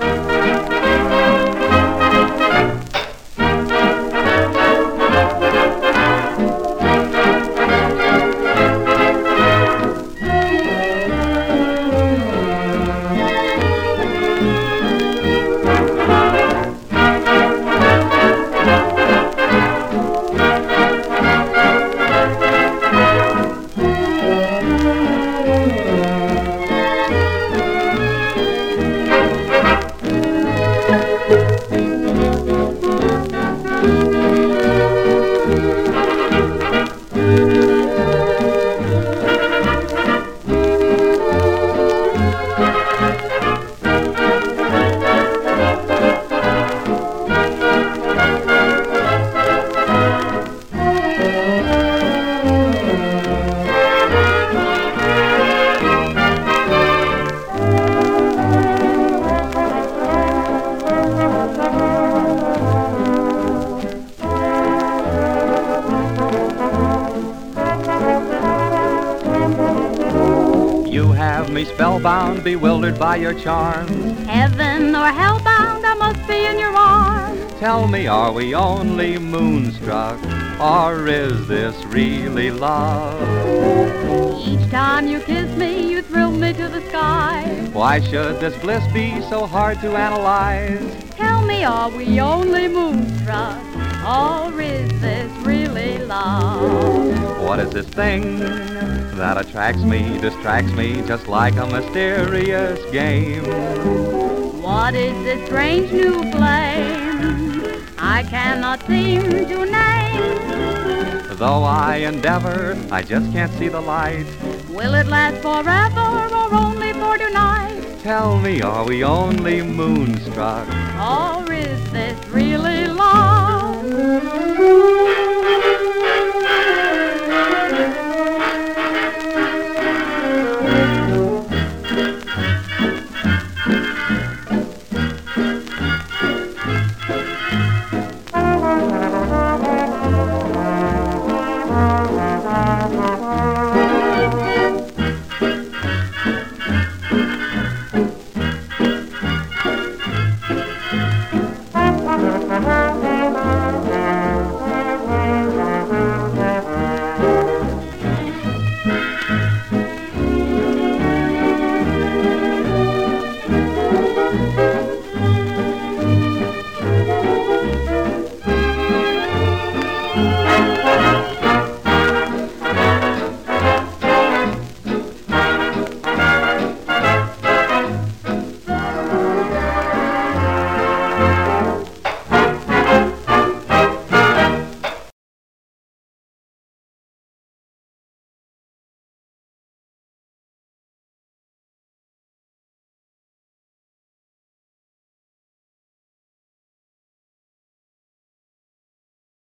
You me spellbound, bewildered by your charms. Heaven or hellbound, I must be in your arms. Tell me, are we only moonstruck, or is this really love? Each time you kiss me, you thrill me to the sky. Why should this bliss be so hard to analyze? Tell me, are we only moonstruck, or is this really love? What is this thing that attracts me, distracts me, just like a mysterious game? What is this strange new flame? I cannot seem to name. Though I endeavor, I just can't see the light. Will it last forever or only for tonight? Tell me, are we only moonstruck? Or is this?